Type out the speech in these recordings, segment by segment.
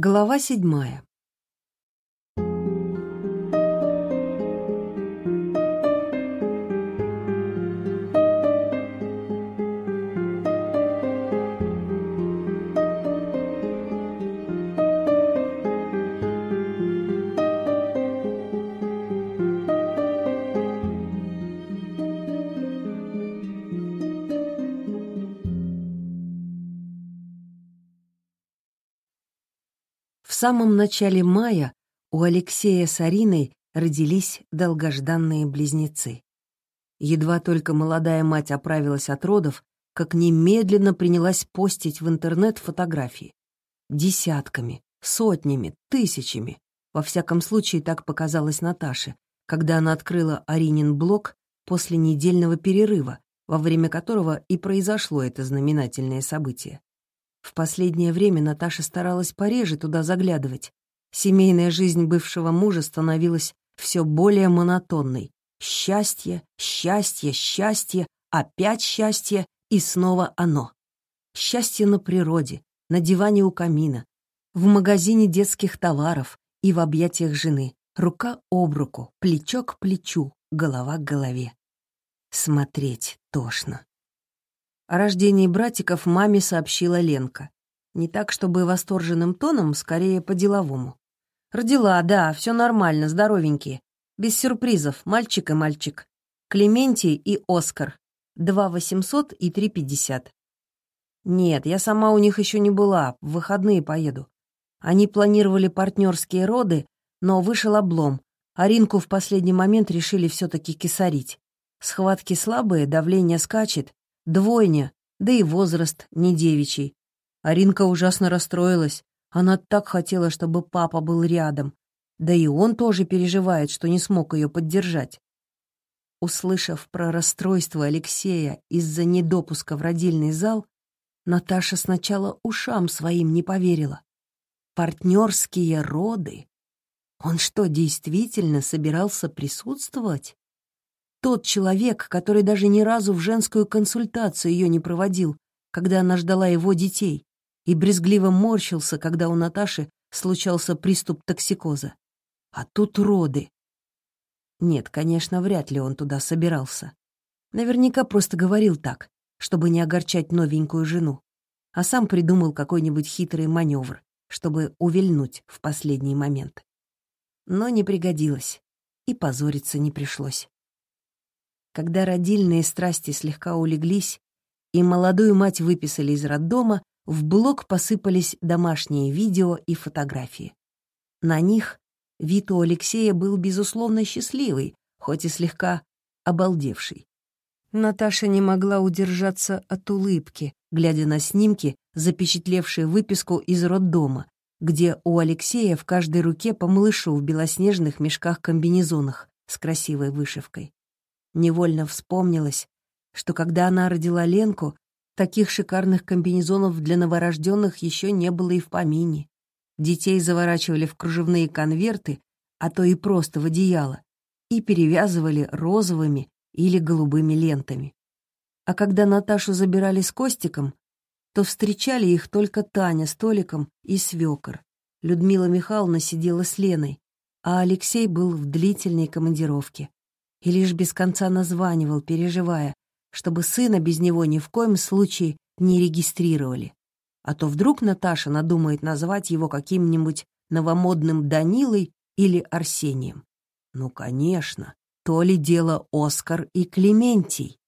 Глава седьмая. Самом начале мая у Алексея с Ариной родились долгожданные близнецы. Едва только молодая мать оправилась от родов, как немедленно принялась постить в интернет фотографии. Десятками, сотнями, тысячами. Во всяком случае, так показалось Наташе, когда она открыла Аринин блог после недельного перерыва, во время которого и произошло это знаменательное событие. В последнее время Наташа старалась пореже туда заглядывать. Семейная жизнь бывшего мужа становилась все более монотонной. Счастье, счастье, счастье, опять счастье и снова оно. Счастье на природе, на диване у камина, в магазине детских товаров и в объятиях жены, рука об руку, плечо к плечу, голова к голове. Смотреть тошно. О рождении братиков маме сообщила Ленка. Не так, чтобы восторженным тоном, скорее по-деловому. «Родила, да, все нормально, здоровенькие. Без сюрпризов, мальчик и мальчик. Клементий и Оскар. Два восемьсот и три пятьдесят. Нет, я сама у них еще не была, в выходные поеду. Они планировали партнерские роды, но вышел облом. Аринку в последний момент решили все-таки кисарить. Схватки слабые, давление скачет, Двойня, да и возраст не девичий. Аринка ужасно расстроилась. Она так хотела, чтобы папа был рядом. Да и он тоже переживает, что не смог ее поддержать. Услышав про расстройство Алексея из-за недопуска в родильный зал, Наташа сначала ушам своим не поверила. Партнерские роды? Он что, действительно собирался присутствовать? Тот человек, который даже ни разу в женскую консультацию ее не проводил, когда она ждала его детей, и брезгливо морщился, когда у Наташи случался приступ токсикоза. А тут роды. Нет, конечно, вряд ли он туда собирался. Наверняка просто говорил так, чтобы не огорчать новенькую жену, а сам придумал какой-нибудь хитрый маневр, чтобы увильнуть в последний момент. Но не пригодилось, и позориться не пришлось. Когда родильные страсти слегка улеглись, и молодую мать выписали из роддома, в блог посыпались домашние видео и фотографии. На них вид у Алексея был, безусловно, счастливый, хоть и слегка обалдевший. Наташа не могла удержаться от улыбки, глядя на снимки, запечатлевшие выписку из роддома, где у Алексея в каждой руке по малышу в белоснежных мешках-комбинезонах с красивой вышивкой. Невольно вспомнилось, что когда она родила Ленку, таких шикарных комбинезонов для новорожденных еще не было и в помине. Детей заворачивали в кружевные конверты, а то и просто в одеяло, и перевязывали розовыми или голубыми лентами. А когда Наташу забирали с Костиком, то встречали их только Таня с Толиком и свекор. Людмила Михайловна сидела с Леной, а Алексей был в длительной командировке и лишь без конца названивал, переживая, чтобы сына без него ни в коем случае не регистрировали. А то вдруг Наташа надумает назвать его каким-нибудь новомодным Данилой или Арсением. Ну, конечно, то ли дело Оскар и Клементий.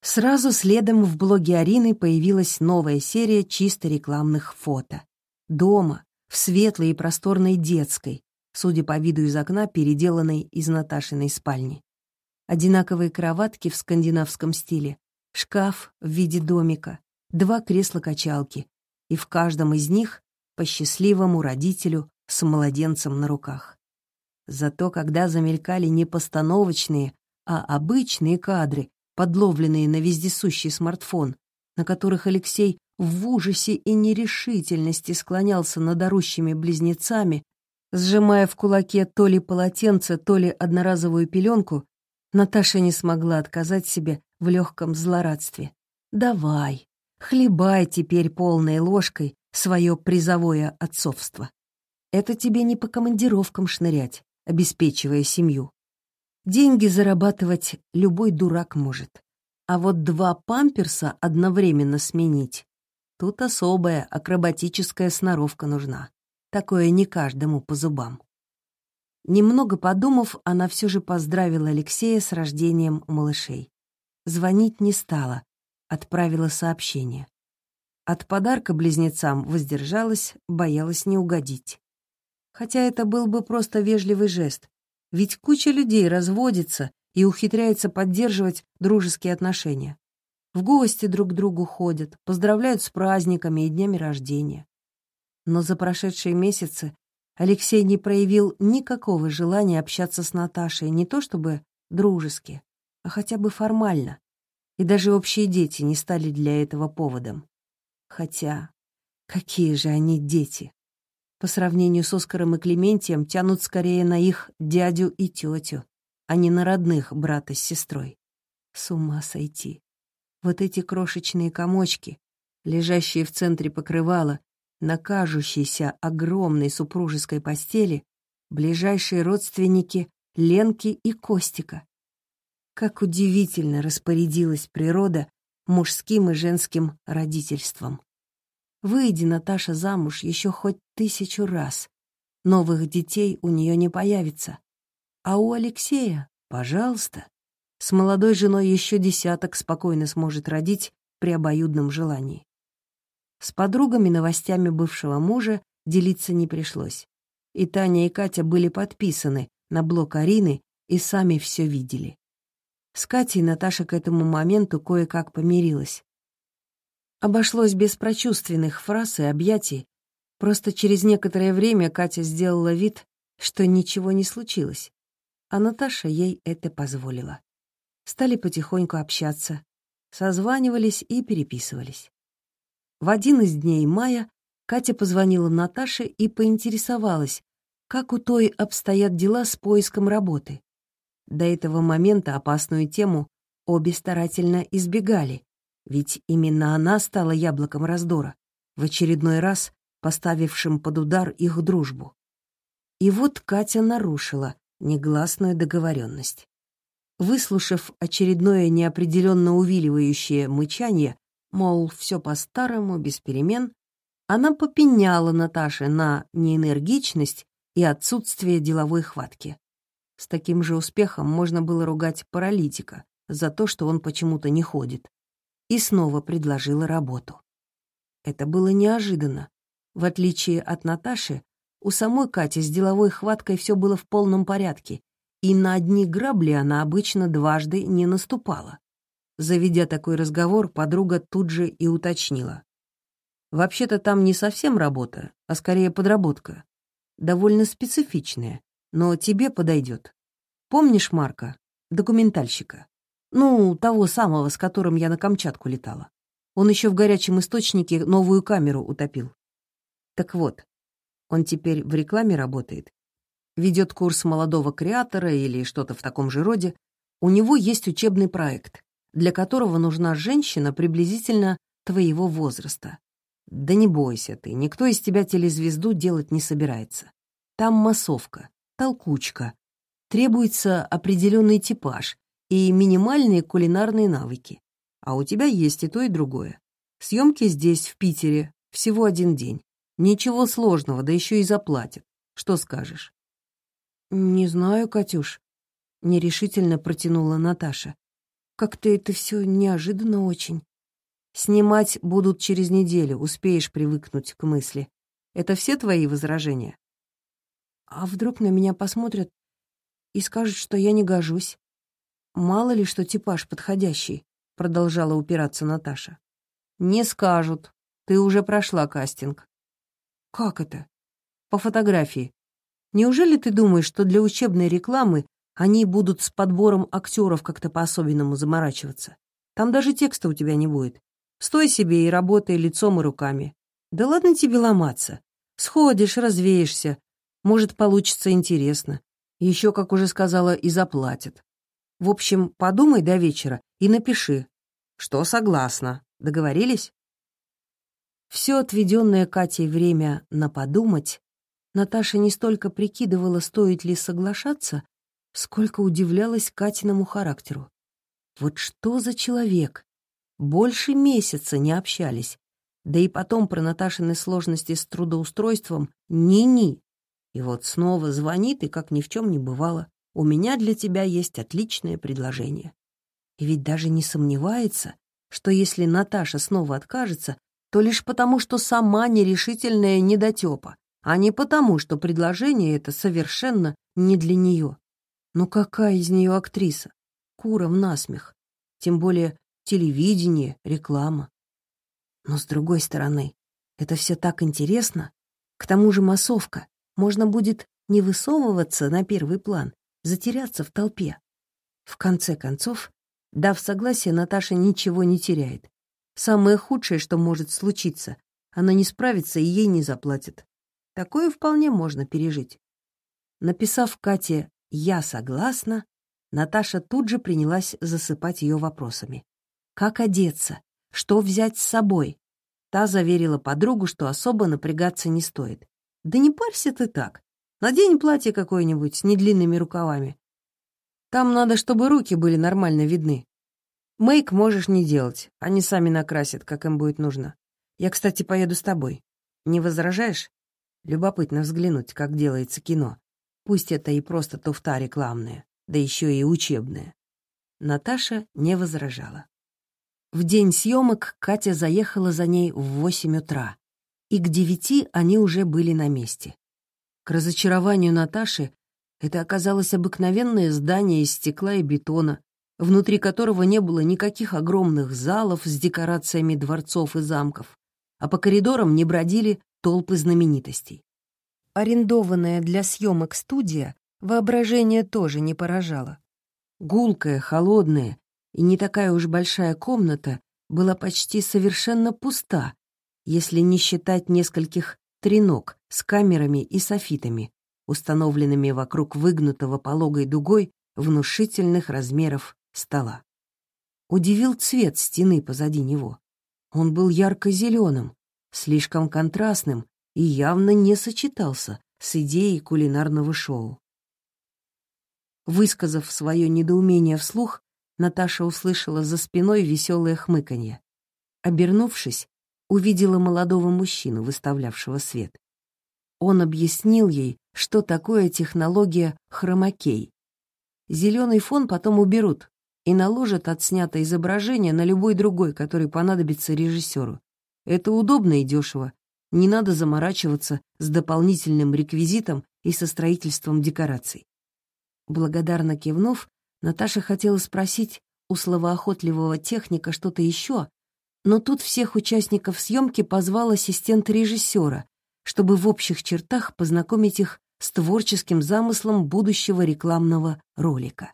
Сразу следом в блоге Арины появилась новая серия чисто рекламных фото. Дома, в светлой и просторной детской, судя по виду из окна, переделанной из Наташиной спальни. Одинаковые кроватки в скандинавском стиле, шкаф в виде домика, два кресла-качалки, и в каждом из них по счастливому родителю с младенцем на руках. Зато когда замелькали не постановочные, а обычные кадры, подловленные на вездесущий смартфон, на которых Алексей в ужасе и нерешительности склонялся над орущими близнецами, Сжимая в кулаке то ли полотенце, то ли одноразовую пеленку, Наташа не смогла отказать себе в легком злорадстве. «Давай, хлебай теперь полной ложкой свое призовое отцовство. Это тебе не по командировкам шнырять, обеспечивая семью. Деньги зарабатывать любой дурак может. А вот два памперса одновременно сменить — тут особая акробатическая сноровка нужна. Такое не каждому по зубам. Немного подумав, она все же поздравила Алексея с рождением малышей. Звонить не стала, отправила сообщение. От подарка близнецам воздержалась, боялась не угодить. Хотя это был бы просто вежливый жест, ведь куча людей разводится и ухитряется поддерживать дружеские отношения. В гости друг к другу ходят, поздравляют с праздниками и днями рождения. Но за прошедшие месяцы Алексей не проявил никакого желания общаться с Наташей, не то чтобы дружески, а хотя бы формально. И даже общие дети не стали для этого поводом. Хотя, какие же они дети? По сравнению с Оскаром и Клементием тянут скорее на их дядю и тетю, а не на родных брата с сестрой. С ума сойти. Вот эти крошечные комочки, лежащие в центре покрывала, на кажущейся огромной супружеской постели ближайшие родственники Ленки и Костика. Как удивительно распорядилась природа мужским и женским родительством. Выйди Наташа замуж еще хоть тысячу раз, новых детей у нее не появится. А у Алексея, пожалуйста, с молодой женой еще десяток спокойно сможет родить при обоюдном желании. С подругами новостями бывшего мужа делиться не пришлось. И Таня, и Катя были подписаны на блог Арины и сами все видели. С Катей Наташа к этому моменту кое-как помирилась. Обошлось без прочувственных фраз и объятий. Просто через некоторое время Катя сделала вид, что ничего не случилось, а Наташа ей это позволила. Стали потихоньку общаться, созванивались и переписывались. В один из дней мая Катя позвонила Наташе и поинтересовалась, как у той обстоят дела с поиском работы. До этого момента опасную тему обе старательно избегали, ведь именно она стала яблоком раздора, в очередной раз поставившим под удар их дружбу. И вот Катя нарушила негласную договоренность. Выслушав очередное неопределенно увиливающее мычание, мол, все по-старому, без перемен, она попеняла Наташе на неэнергичность и отсутствие деловой хватки. С таким же успехом можно было ругать паралитика за то, что он почему-то не ходит. И снова предложила работу. Это было неожиданно. В отличие от Наташи, у самой Кати с деловой хваткой все было в полном порядке, и на одни грабли она обычно дважды не наступала. Заведя такой разговор, подруга тут же и уточнила. «Вообще-то там не совсем работа, а скорее подработка. Довольно специфичная, но тебе подойдет. Помнишь Марка, документальщика? Ну, того самого, с которым я на Камчатку летала. Он еще в горячем источнике новую камеру утопил. Так вот, он теперь в рекламе работает, ведет курс молодого креатора или что-то в таком же роде. У него есть учебный проект для которого нужна женщина приблизительно твоего возраста. Да не бойся ты, никто из тебя телезвезду делать не собирается. Там массовка, толкучка. Требуется определенный типаж и минимальные кулинарные навыки. А у тебя есть и то, и другое. Съемки здесь, в Питере, всего один день. Ничего сложного, да еще и заплатят. Что скажешь? «Не знаю, Катюш», — нерешительно протянула Наташа. Как-то это все неожиданно очень. Снимать будут через неделю, успеешь привыкнуть к мысли. Это все твои возражения? А вдруг на меня посмотрят и скажут, что я не гожусь? Мало ли, что типаж подходящий, продолжала упираться Наташа. Не скажут. Ты уже прошла кастинг. Как это? По фотографии. Неужели ты думаешь, что для учебной рекламы они будут с подбором актеров как-то по-особенному заморачиваться. Там даже текста у тебя не будет. Стой себе и работай лицом и руками. Да ладно тебе ломаться. Сходишь, развеешься. Может, получится интересно. Еще, как уже сказала, и заплатят. В общем, подумай до вечера и напиши. Что согласна. Договорились? Все отведенное Катей время на подумать, Наташа не столько прикидывала, стоит ли соглашаться, сколько удивлялась Катиному характеру. Вот что за человек? Больше месяца не общались. Да и потом про Наташины сложности с трудоустройством ни-ни. И вот снова звонит, и как ни в чем не бывало. У меня для тебя есть отличное предложение. И ведь даже не сомневается, что если Наташа снова откажется, то лишь потому, что сама нерешительная недотепа, а не потому, что предложение это совершенно не для нее. Ну какая из нее актриса? Куром насмех. Тем более телевидение, реклама. Но с другой стороны, это все так интересно. К тому же массовка. Можно будет не высовываться на первый план, затеряться в толпе. В конце концов, дав согласие, Наташа ничего не теряет. Самое худшее, что может случиться, она не справится и ей не заплатят. Такое вполне можно пережить. Написав Кате «Я согласна», Наташа тут же принялась засыпать ее вопросами. Как одеться? Что взять с собой? Та заверила подругу, что особо напрягаться не стоит. Да не парься ты так. Надень платье какое-нибудь с недлинными рукавами. Там надо, чтобы руки были нормально видны. Мейк можешь не делать, они сами накрасят, как им будет нужно. Я, кстати, поеду с тобой. Не возражаешь? Любопытно взглянуть, как делается кино. Пусть это и просто туфта рекламная, да еще и учебная. Наташа не возражала. В день съемок Катя заехала за ней в восемь утра, и к девяти они уже были на месте. К разочарованию Наташи это оказалось обыкновенное здание из стекла и бетона, внутри которого не было никаких огромных залов с декорациями дворцов и замков, а по коридорам не бродили толпы знаменитостей. Арендованная для съемок студия воображение тоже не поражало. Гулкая, холодная и не такая уж большая комната была почти совершенно пуста, если не считать нескольких треног с камерами и софитами, установленными вокруг выгнутого пологой дугой внушительных размеров стола. Удивил цвет стены позади него. Он был ярко-зеленым, слишком контрастным и явно не сочетался с идеей кулинарного шоу. Высказав свое недоумение вслух, Наташа услышала за спиной веселое хмыканье. Обернувшись, увидела молодого мужчину, выставлявшего свет. Он объяснил ей, что такое технология хромакей. Зеленый фон потом уберут, и наложат отснятое изображение на любой другой, который понадобится режиссеру. Это удобно и дешево. Не надо заморачиваться с дополнительным реквизитом и со строительством декораций. Благодарно кивнув, Наташа хотела спросить у словоохотливого техника что-то еще, но тут всех участников съемки позвал ассистент режиссера, чтобы в общих чертах познакомить их с творческим замыслом будущего рекламного ролика.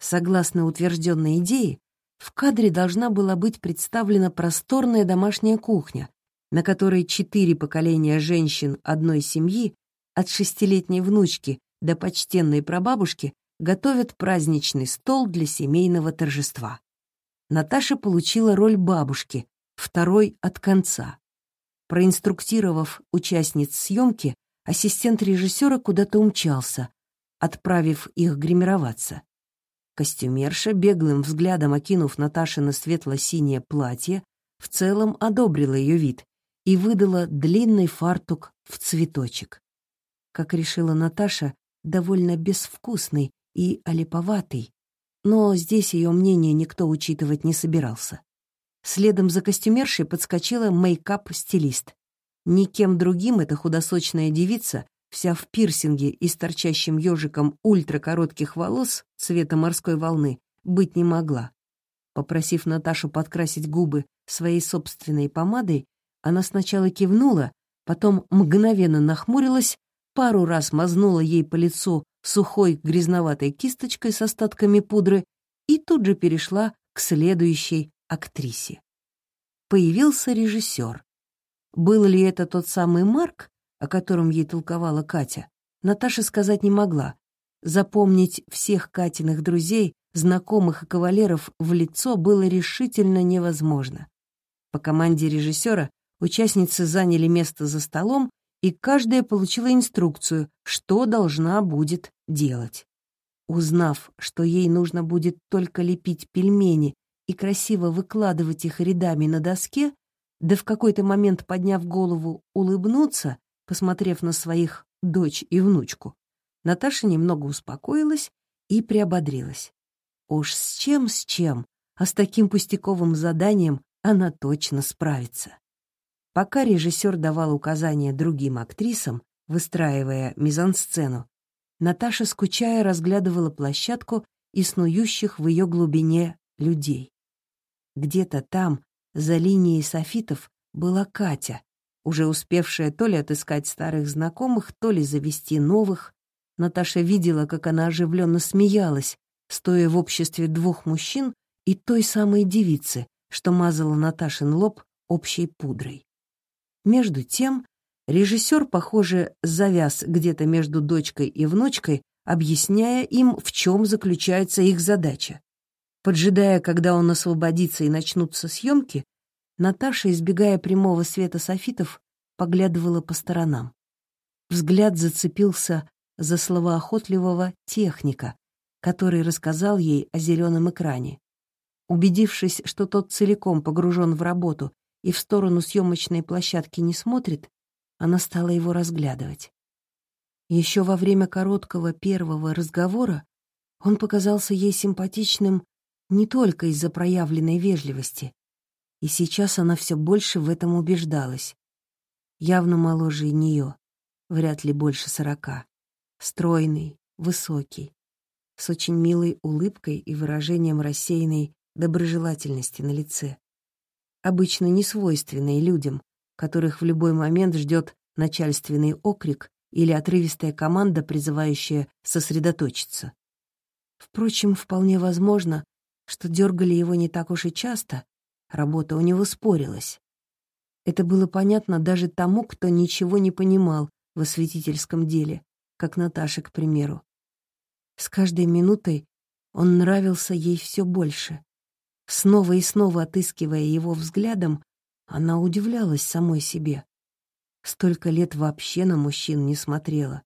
Согласно утвержденной идее, в кадре должна была быть представлена просторная домашняя кухня, на которой четыре поколения женщин одной семьи, от шестилетней внучки до почтенной прабабушки, готовят праздничный стол для семейного торжества. Наташа получила роль бабушки, второй от конца. Проинструктировав участниц съемки, ассистент режиссера куда-то умчался, отправив их гримироваться. Костюмерша, беглым взглядом окинув Наташино светло-синее платье, в целом одобрила ее вид и выдала длинный фартук в цветочек. Как решила Наташа, довольно безвкусный и олиповатый, но здесь ее мнение никто учитывать не собирался. Следом за костюмершей подскочила мейкап-стилист. Никем другим эта худосочная девица вся в пирсинге и с торчащим ежиком ультракоротких волос цвета морской волны, быть не могла. Попросив Наташу подкрасить губы своей собственной помадой, она сначала кивнула, потом мгновенно нахмурилась, пару раз мазнула ей по лицу сухой грязноватой кисточкой с остатками пудры и тут же перешла к следующей актрисе. Появился режиссер. Был ли это тот самый Марк, о котором ей толковала Катя, Наташа сказать не могла. Запомнить всех Катиных друзей, знакомых и кавалеров в лицо было решительно невозможно. По команде режиссера участницы заняли место за столом, и каждая получила инструкцию, что должна будет делать. Узнав, что ей нужно будет только лепить пельмени и красиво выкладывать их рядами на доске, да в какой-то момент, подняв голову, улыбнуться, посмотрев на своих дочь и внучку, Наташа немного успокоилась и приободрилась. Уж с чем, с чем, а с таким пустяковым заданием она точно справится. Пока режиссер давал указания другим актрисам, выстраивая мизансцену, Наташа, скучая, разглядывала площадку и снующих в ее глубине людей. Где-то там, за линией софитов, была Катя, уже успевшая то ли отыскать старых знакомых, то ли завести новых. Наташа видела, как она оживленно смеялась, стоя в обществе двух мужчин и той самой девицы, что мазала Наташин лоб общей пудрой. Между тем, режиссер, похоже, завяз где-то между дочкой и внучкой, объясняя им, в чем заключается их задача. Поджидая, когда он освободится и начнутся съемки, Наташа, избегая прямого света софитов, поглядывала по сторонам. Взгляд зацепился за слова охотливого техника, который рассказал ей о зеленом экране. Убедившись, что тот целиком погружен в работу и в сторону съемочной площадки не смотрит, она стала его разглядывать. Еще во время короткого первого разговора он показался ей симпатичным не только из-за проявленной вежливости, и сейчас она все больше в этом убеждалась. Явно моложе нее, вряд ли больше сорока. Стройный, высокий, с очень милой улыбкой и выражением рассеянной доброжелательности на лице. Обычно не свойственной людям, которых в любой момент ждет начальственный окрик или отрывистая команда, призывающая сосредоточиться. Впрочем, вполне возможно, что дергали его не так уж и часто, Работа у него спорилась. Это было понятно даже тому, кто ничего не понимал в осветительском деле, как Наташа, к примеру. С каждой минутой он нравился ей все больше. Снова и снова отыскивая его взглядом, она удивлялась самой себе. Столько лет вообще на мужчин не смотрела.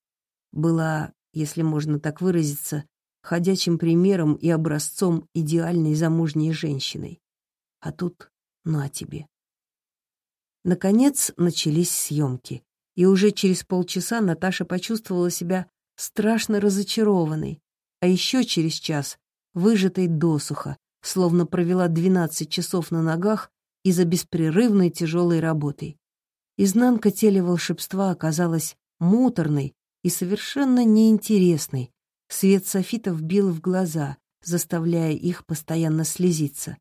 Была, если можно так выразиться, ходячим примером и образцом идеальной замужней женщиной. А тут на тебе. Наконец начались съемки, и уже через полчаса Наташа почувствовала себя страшно разочарованной, а еще через час выжатой досуха, словно провела 12 часов на ногах из-за беспрерывной тяжелой работы. Изнанка теле волшебства оказалась муторной и совершенно неинтересной. Свет софитов бил в глаза, заставляя их постоянно слезиться.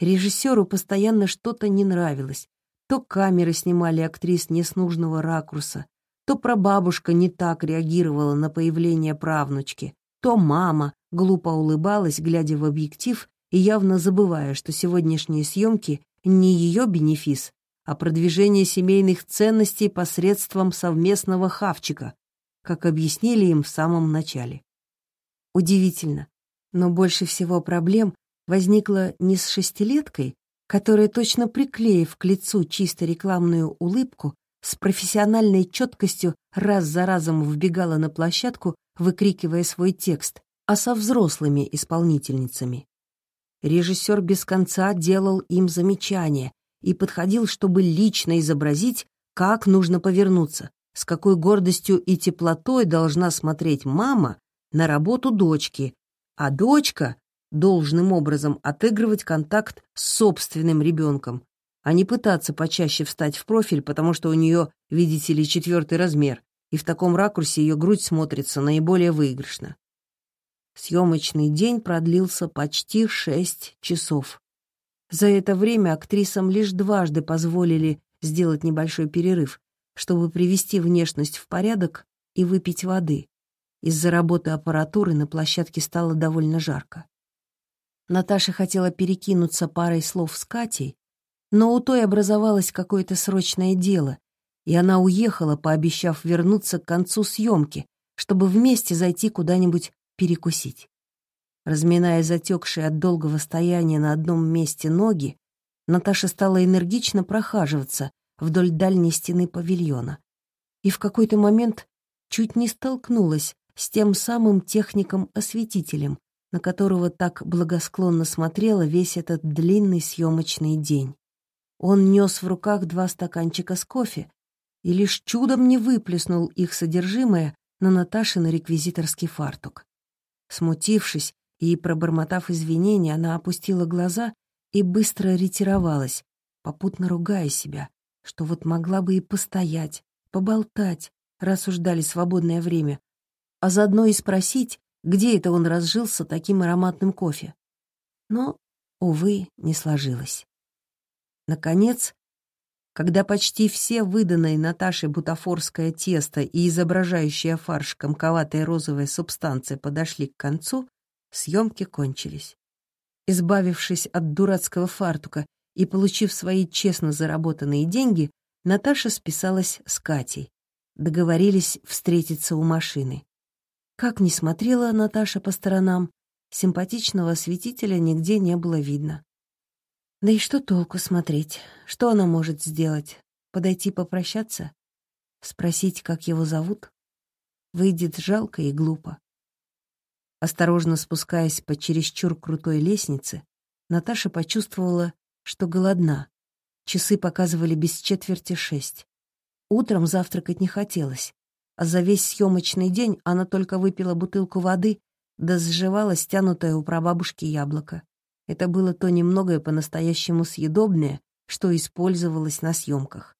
Режиссеру постоянно что-то не нравилось. То камеры снимали актрис не с нужного ракурса, то прабабушка не так реагировала на появление правнучки, то мама глупо улыбалась, глядя в объектив и явно забывая, что сегодняшние съемки не ее бенефис, а продвижение семейных ценностей посредством совместного хавчика, как объяснили им в самом начале. Удивительно, но больше всего проблем возникла не с шестилеткой, которая, точно приклеив к лицу чисто рекламную улыбку, с профессиональной четкостью раз за разом вбегала на площадку, выкрикивая свой текст, а со взрослыми исполнительницами. Режиссер без конца делал им замечания и подходил, чтобы лично изобразить, как нужно повернуться, с какой гордостью и теплотой должна смотреть мама на работу дочки, а дочка должным образом отыгрывать контакт с собственным ребенком, а не пытаться почаще встать в профиль, потому что у нее, видите ли, четвертый размер, и в таком ракурсе ее грудь смотрится наиболее выигрышно. Съемочный день продлился почти шесть часов. За это время актрисам лишь дважды позволили сделать небольшой перерыв, чтобы привести внешность в порядок и выпить воды. Из-за работы аппаратуры на площадке стало довольно жарко. Наташа хотела перекинуться парой слов с Катей, но у той образовалось какое-то срочное дело, и она уехала, пообещав вернуться к концу съемки, чтобы вместе зайти куда-нибудь перекусить. Разминая затекшие от долгого стояния на одном месте ноги, Наташа стала энергично прохаживаться, вдоль дальней стены павильона. И в какой-то момент чуть не столкнулась с тем самым техником-осветителем, на которого так благосклонно смотрела весь этот длинный съемочный день. Он нес в руках два стаканчика с кофе и лишь чудом не выплеснул их содержимое на Наташин реквизиторский фартук. Смутившись и пробормотав извинения, она опустила глаза и быстро ретировалась, попутно ругая себя, что вот могла бы и постоять, поболтать, раз уж дали свободное время, а заодно и спросить, где это он разжился таким ароматным кофе. Но, увы, не сложилось. Наконец, когда почти все выданные Наташей бутафорское тесто и изображающая фарш комковатая розовая субстанция подошли к концу, съемки кончились. Избавившись от дурацкого фартука и получив свои честно заработанные деньги, Наташа списалась с Катей. Договорились встретиться у машины. Как ни смотрела Наташа по сторонам, симпатичного осветителя нигде не было видно. Да и что толку смотреть? Что она может сделать? Подойти попрощаться? Спросить, как его зовут? Выйдет жалко и глупо. Осторожно спускаясь по чересчур крутой лестнице, Наташа почувствовала, что голодна. Часы показывали без четверти шесть. Утром завтракать не хотелось а за весь съемочный день она только выпила бутылку воды да сживала стянутое у прабабушки яблоко. Это было то немногое по-настоящему съедобное, что использовалось на съемках.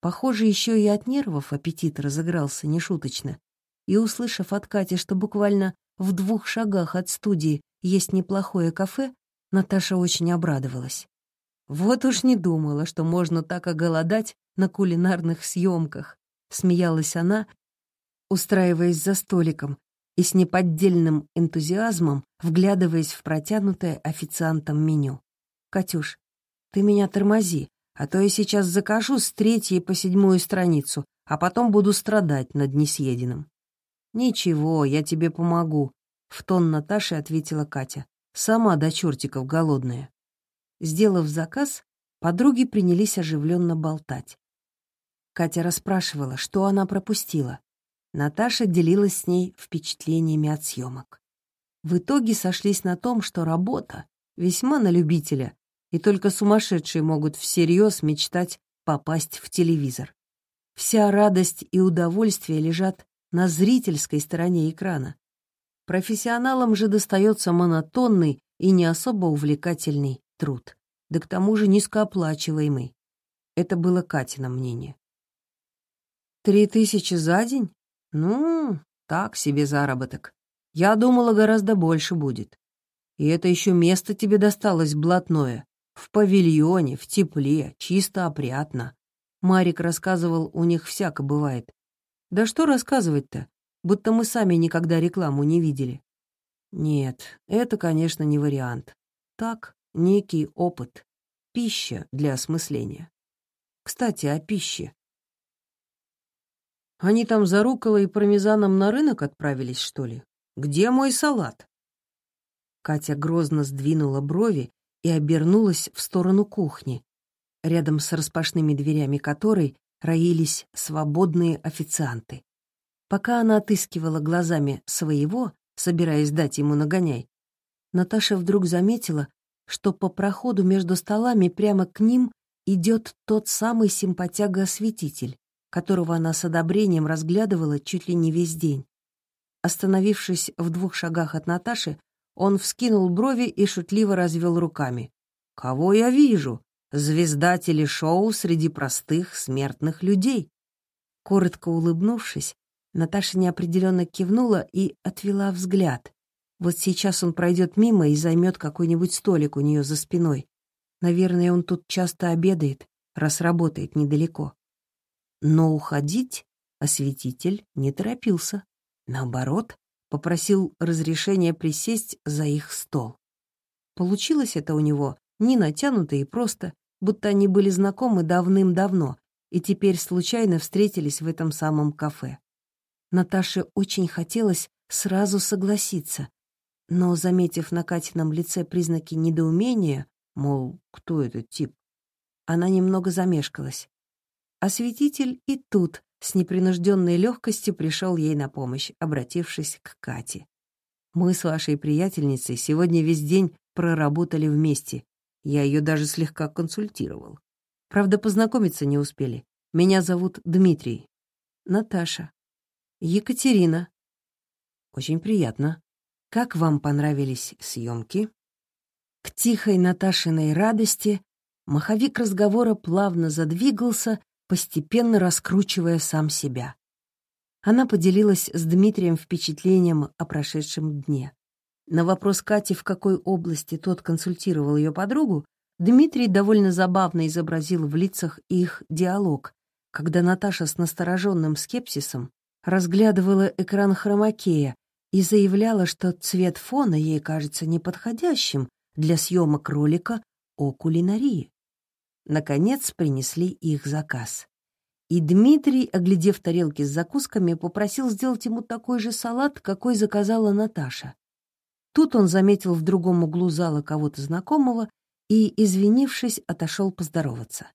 Похоже, еще и от нервов аппетит разыгрался нешуточно. И, услышав от Кати, что буквально в двух шагах от студии есть неплохое кафе, Наташа очень обрадовалась. Вот уж не думала, что можно так оголодать на кулинарных съемках. Смеялась она, устраиваясь за столиком и с неподдельным энтузиазмом вглядываясь в протянутое официантом меню. «Катюш, ты меня тормози, а то я сейчас закажу с третьей по седьмую страницу, а потом буду страдать над несъеденным». «Ничего, я тебе помогу», — в тон Наташи ответила Катя. «Сама до чертиков голодная». Сделав заказ, подруги принялись оживленно болтать. Катя расспрашивала, что она пропустила. Наташа делилась с ней впечатлениями от съемок. В итоге сошлись на том, что работа весьма на любителя, и только сумасшедшие могут всерьез мечтать попасть в телевизор. Вся радость и удовольствие лежат на зрительской стороне экрана. Профессионалам же достается монотонный и не особо увлекательный труд, да к тому же низкооплачиваемый. Это было Катино мнение. Три тысячи за день? Ну, так себе заработок. Я думала, гораздо больше будет. И это еще место тебе досталось блатное. В павильоне, в тепле, чисто опрятно. Марик рассказывал, у них всяко бывает. Да что рассказывать-то? Будто мы сами никогда рекламу не видели. Нет, это, конечно, не вариант. Так, некий опыт. Пища для осмысления. Кстати, о пище. Они там за руколой и пармезаном на рынок отправились, что ли? Где мой салат?» Катя грозно сдвинула брови и обернулась в сторону кухни, рядом с распашными дверями которой роились свободные официанты. Пока она отыскивала глазами своего, собираясь дать ему нагоняй, Наташа вдруг заметила, что по проходу между столами прямо к ним идет тот самый симпатяга-осветитель, которого она с одобрением разглядывала чуть ли не весь день. Остановившись в двух шагах от Наташи, он вскинул брови и шутливо развел руками. «Кого я вижу? Звезда телешоу среди простых смертных людей». Коротко улыбнувшись, Наташа неопределенно кивнула и отвела взгляд. Вот сейчас он пройдет мимо и займет какой-нибудь столик у нее за спиной. Наверное, он тут часто обедает, раз работает недалеко. Но уходить осветитель не торопился. Наоборот, попросил разрешения присесть за их стол. Получилось это у него не натянуто и просто, будто они были знакомы давным-давно и теперь случайно встретились в этом самом кафе. Наташе очень хотелось сразу согласиться, но, заметив на Катином лице признаки недоумения, мол, кто этот тип, она немного замешкалась Осветитель и тут с непринужденной легкостью пришел ей на помощь, обратившись к Кате. «Мы с вашей приятельницей сегодня весь день проработали вместе. Я ее даже слегка консультировал. Правда, познакомиться не успели. Меня зовут Дмитрий. Наташа. Екатерина. Очень приятно. Как вам понравились съемки? К тихой Наташиной радости маховик разговора плавно задвигался, постепенно раскручивая сам себя. Она поделилась с Дмитрием впечатлением о прошедшем дне. На вопрос Кати, в какой области тот консультировал ее подругу, Дмитрий довольно забавно изобразил в лицах их диалог, когда Наташа с настороженным скепсисом разглядывала экран хромакея и заявляла, что цвет фона ей кажется неподходящим для съемок ролика о кулинарии. Наконец принесли их заказ. И Дмитрий, оглядев тарелки с закусками, попросил сделать ему такой же салат, какой заказала Наташа. Тут он заметил в другом углу зала кого-то знакомого и, извинившись, отошел поздороваться.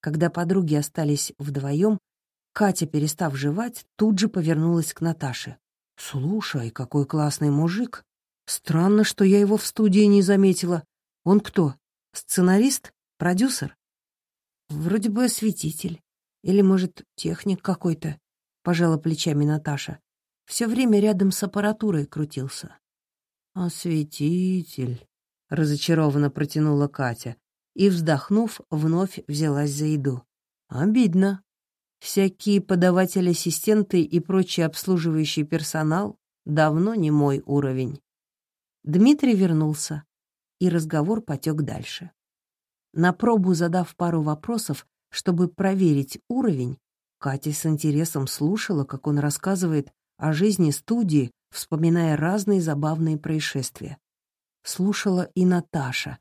Когда подруги остались вдвоем, Катя, перестав жевать, тут же повернулась к Наташе. «Слушай, какой классный мужик! Странно, что я его в студии не заметила. Он кто? Сценарист? Продюсер?» Вроде бы осветитель. Или, может, техник какой-то, пожала плечами Наташа. Все время рядом с аппаратурой крутился. Осветитель, разочарованно протянула Катя и, вздохнув, вновь взялась за еду. Обидно. Всякие подаватели-ассистенты и прочий обслуживающий персонал давно не мой уровень. Дмитрий вернулся, и разговор потек дальше. На пробу задав пару вопросов, чтобы проверить уровень, Катя с интересом слушала, как он рассказывает о жизни студии, вспоминая разные забавные происшествия. Слушала и Наташа.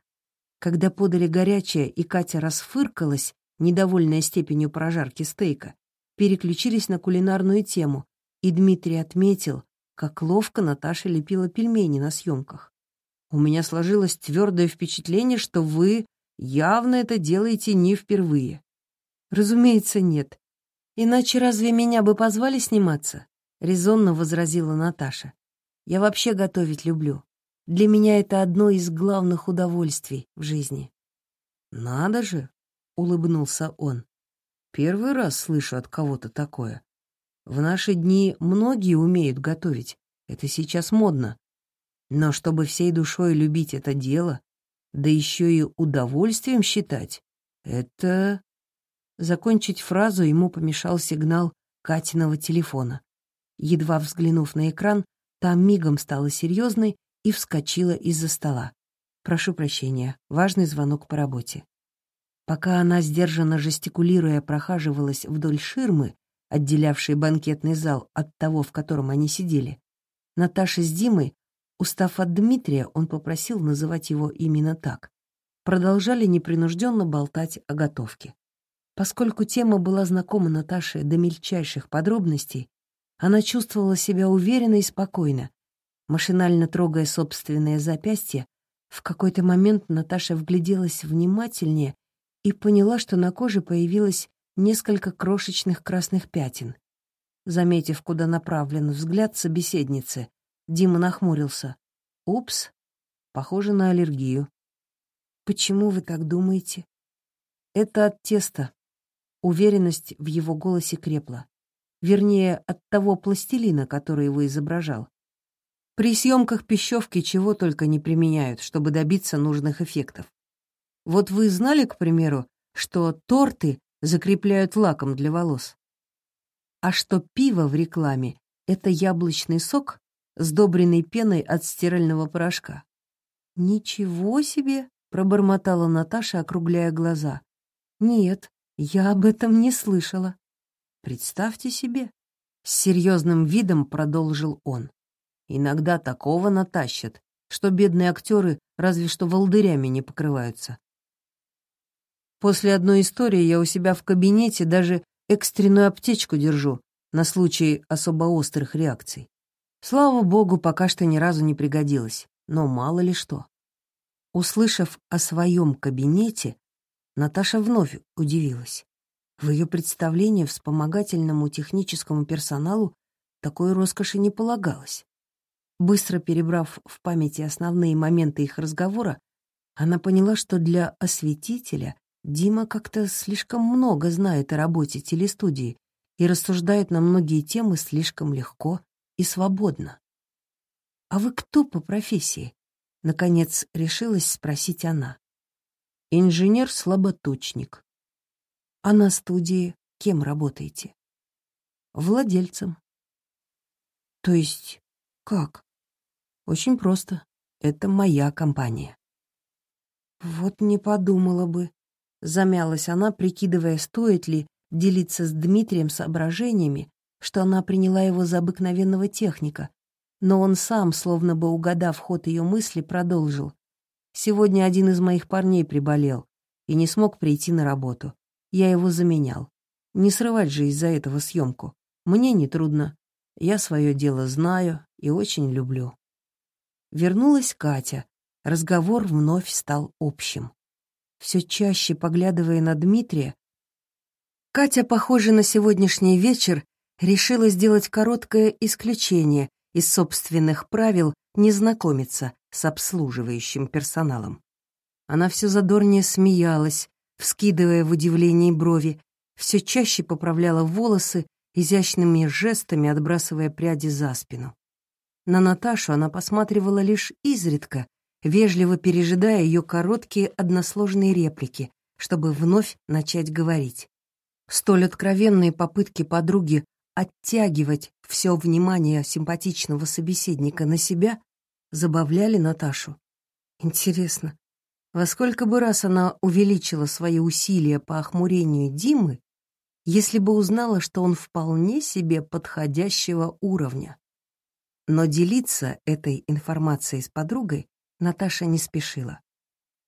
Когда подали горячее, и Катя расфыркалась, недовольная степенью прожарки стейка, переключились на кулинарную тему, и Дмитрий отметил, как ловко Наташа лепила пельмени на съемках. «У меня сложилось твердое впечатление, что вы Явно это делаете не впервые. Разумеется, нет. Иначе разве меня бы позвали сниматься? Резонно возразила Наташа. Я вообще готовить люблю. Для меня это одно из главных удовольствий в жизни. Надо же, улыбнулся он. Первый раз слышу от кого-то такое. В наши дни многие умеют готовить. Это сейчас модно. Но чтобы всей душой любить это дело, да еще и удовольствием считать. Это... Закончить фразу ему помешал сигнал Катиного телефона. Едва взглянув на экран, та мигом стала серьезной и вскочила из-за стола. «Прошу прощения, важный звонок по работе». Пока она, сдержанно жестикулируя, прохаживалась вдоль ширмы, отделявшей банкетный зал от того, в котором они сидели, Наташа с Димой Устав от Дмитрия, он попросил называть его именно так. Продолжали непринужденно болтать о готовке. Поскольку тема была знакома Наташе до мельчайших подробностей, она чувствовала себя уверенно и спокойно. Машинально трогая собственное запястье, в какой-то момент Наташа вгляделась внимательнее и поняла, что на коже появилось несколько крошечных красных пятен. Заметив, куда направлен взгляд собеседницы, Дима нахмурился. «Упс, похоже на аллергию». «Почему вы так думаете?» «Это от теста». Уверенность в его голосе крепла. Вернее, от того пластилина, который его изображал. При съемках пищевки чего только не применяют, чтобы добиться нужных эффектов. Вот вы знали, к примеру, что торты закрепляют лаком для волос? А что пиво в рекламе — это яблочный сок, сдобренный пеной от стирального порошка. «Ничего себе!» — пробормотала Наташа, округляя глаза. «Нет, я об этом не слышала». «Представьте себе!» — с серьезным видом продолжил он. «Иногда такого натащат, что бедные актеры разве что волдырями не покрываются. После одной истории я у себя в кабинете даже экстренную аптечку держу на случай особо острых реакций. Слава богу, пока что ни разу не пригодилось, но мало ли что. Услышав о своем кабинете, Наташа вновь удивилась. В ее представлении вспомогательному техническому персоналу такой роскоши не полагалось. Быстро перебрав в памяти основные моменты их разговора, она поняла, что для осветителя Дима как-то слишком много знает о работе телестудии и рассуждает на многие темы слишком легко и свободно. «А вы кто по профессии?» — наконец решилась спросить она. «Инженер-слаботочник». «А на студии кем работаете?» «Владельцем». «То есть как?» «Очень просто. Это моя компания». «Вот не подумала бы», — замялась она, прикидывая, стоит ли делиться с Дмитрием соображениями, что она приняла его за обыкновенного техника, но он сам, словно бы угадав ход ее мысли, продолжил. «Сегодня один из моих парней приболел и не смог прийти на работу. Я его заменял. Не срывать же из-за этого съемку. Мне нетрудно. Я свое дело знаю и очень люблю». Вернулась Катя. Разговор вновь стал общим. Все чаще поглядывая на Дмитрия, Катя, похоже, на сегодняшний вечер решила сделать короткое исключение из собственных правил не знакомиться с обслуживающим персоналом. Она все задорнее смеялась, вскидывая в удивлении брови, все чаще поправляла волосы, изящными жестами отбрасывая пряди за спину. На Наташу она посматривала лишь изредка, вежливо пережидая ее короткие односложные реплики, чтобы вновь начать говорить. Столь откровенные попытки подруги оттягивать все внимание симпатичного собеседника на себя забавляли Наташу. Интересно, во сколько бы раз она увеличила свои усилия по охмурению Димы, если бы узнала, что он вполне себе подходящего уровня. Но делиться этой информацией с подругой Наташа не спешила.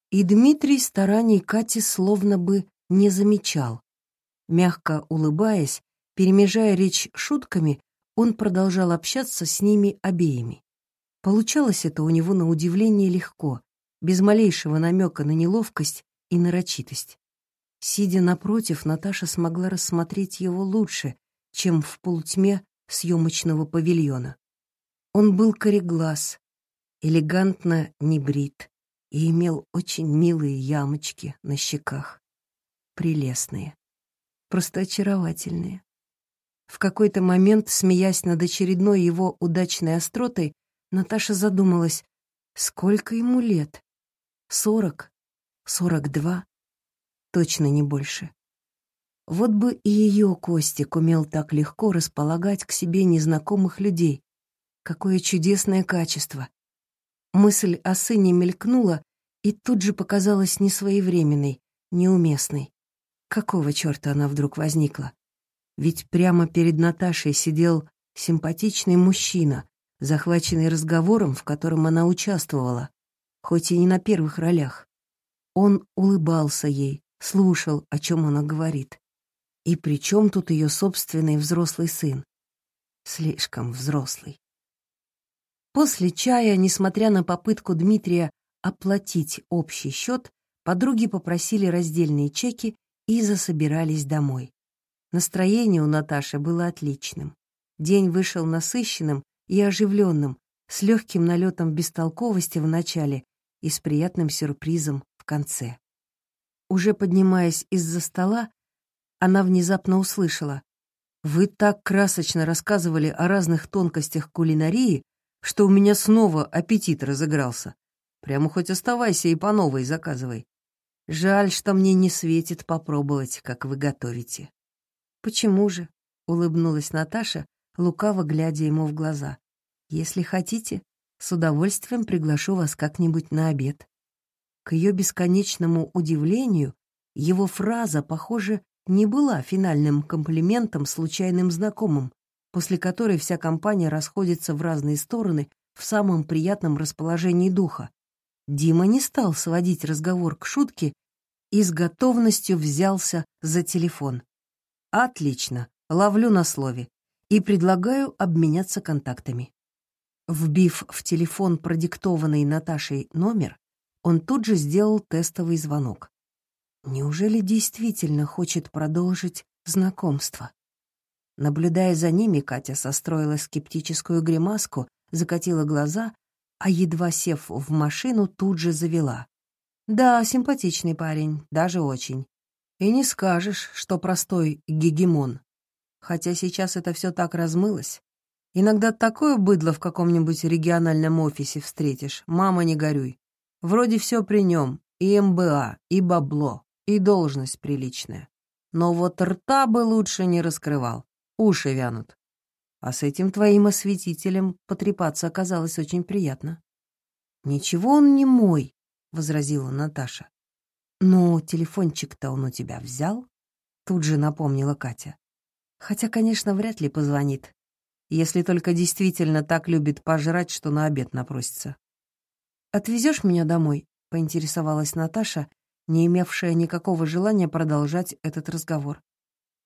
И Дмитрий стараний Кати словно бы не замечал. Мягко улыбаясь, Перемежая речь шутками, он продолжал общаться с ними обеими. Получалось это у него на удивление легко, без малейшего намека на неловкость и нарочитость. Сидя напротив, Наташа смогла рассмотреть его лучше, чем в полутьме съемочного павильона. Он был кореглаз, элегантно небрит и имел очень милые ямочки на щеках. Прелестные, просто очаровательные. В какой-то момент, смеясь над очередной его удачной остротой, Наташа задумалась, сколько ему лет? Сорок? Сорок два? Точно не больше. Вот бы и ее Костик умел так легко располагать к себе незнакомых людей. Какое чудесное качество. Мысль о сыне мелькнула и тут же показалась несвоевременной, неуместной. Какого черта она вдруг возникла? Ведь прямо перед Наташей сидел симпатичный мужчина, захваченный разговором, в котором она участвовала, хоть и не на первых ролях. Он улыбался ей, слушал, о чем она говорит. И при чем тут ее собственный взрослый сын? Слишком взрослый. После чая, несмотря на попытку Дмитрия оплатить общий счет, подруги попросили раздельные чеки и засобирались домой. Настроение у Наташи было отличным. День вышел насыщенным и оживленным, с легким налетом бестолковости в начале и с приятным сюрпризом в конце. Уже поднимаясь из-за стола, она внезапно услышала. «Вы так красочно рассказывали о разных тонкостях кулинарии, что у меня снова аппетит разыгрался. Прямо хоть оставайся и по новой заказывай. Жаль, что мне не светит попробовать, как вы готовите». «Почему же?» — улыбнулась Наташа, лукаво глядя ему в глаза. «Если хотите, с удовольствием приглашу вас как-нибудь на обед». К ее бесконечному удивлению, его фраза, похоже, не была финальным комплиментом случайным знакомым, после которой вся компания расходится в разные стороны в самом приятном расположении духа. Дима не стал сводить разговор к шутке и с готовностью взялся за телефон. Отлично, ловлю на слове. И предлагаю обменяться контактами. Вбив в телефон продиктованный Наташей номер, он тут же сделал тестовый звонок. Неужели действительно хочет продолжить знакомство. Наблюдая за ними, Катя состроила скептическую гримаску, закатила глаза, а едва сев в машину, тут же завела. «Да, симпатичный парень, даже очень. И не скажешь, что простой гегемон. Хотя сейчас это все так размылось. Иногда такое быдло в каком-нибудь региональном офисе встретишь, мама, не горюй. Вроде все при нем, и МБА, и бабло, и должность приличная. Но вот рта бы лучше не раскрывал, уши вянут. А с этим твоим осветителем потрепаться оказалось очень приятно. «Ничего он не мой», — возразила Наташа. «Но телефончик-то он у тебя взял?» Тут же напомнила Катя. Хотя, конечно, вряд ли позвонит, если только действительно так любит пожрать, что на обед напросится. «Отвезешь меня домой?» — поинтересовалась Наташа, не имевшая никакого желания продолжать этот разговор.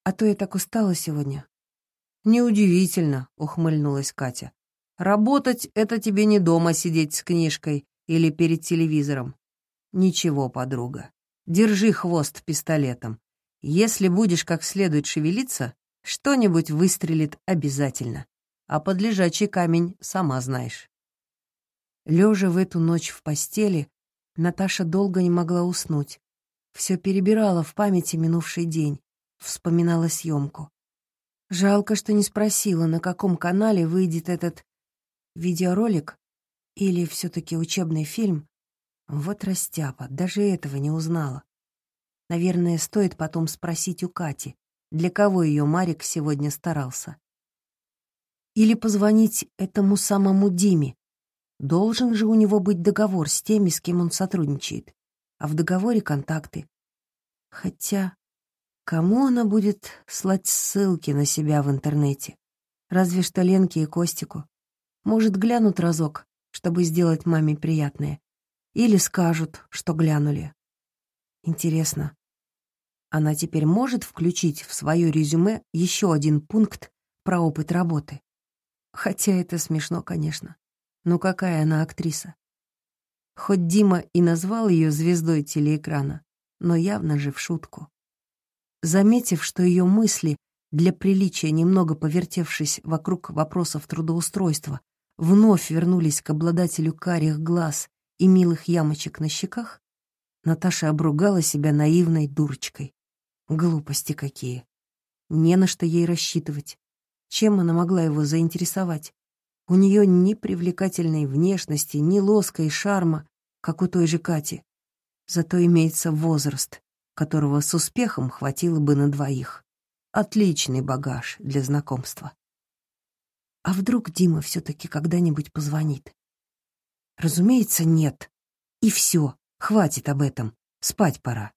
«А то я так устала сегодня». «Неудивительно», — ухмыльнулась Катя. «Работать — это тебе не дома сидеть с книжкой или перед телевизором. Ничего, подруга, держи хвост пистолетом. Если будешь как следует шевелиться, что-нибудь выстрелит обязательно. А под лежачий камень сама знаешь». Лежа в эту ночь в постели, Наташа долго не могла уснуть. Все перебирала в памяти минувший день, вспоминала съемку. Жалко, что не спросила, на каком канале выйдет этот видеоролик или все-таки учебный фильм. Вот растяпа, даже этого не узнала. Наверное, стоит потом спросить у Кати, для кого ее Марик сегодня старался. Или позвонить этому самому Диме, Должен же у него быть договор с теми, с кем он сотрудничает. А в договоре контакты. Хотя, кому она будет слать ссылки на себя в интернете? Разве что Ленке и Костику. Может, глянут разок, чтобы сделать маме приятное. Или скажут, что глянули. Интересно, она теперь может включить в свое резюме еще один пункт про опыт работы? Хотя это смешно, конечно. Ну какая она актриса? Хоть Дима и назвал ее звездой телеэкрана, но явно же в шутку. Заметив, что ее мысли, для приличия немного повертевшись вокруг вопросов трудоустройства, вновь вернулись к обладателю карих глаз и милых ямочек на щеках, Наташа обругала себя наивной дурочкой. Глупости какие. Не на что ей рассчитывать. Чем она могла его заинтересовать? У нее ни привлекательной внешности, ни лоска и шарма, как у той же Кати. Зато имеется возраст, которого с успехом хватило бы на двоих. Отличный багаж для знакомства. А вдруг Дима все-таки когда-нибудь позвонит? Разумеется, нет. И все, хватит об этом, спать пора.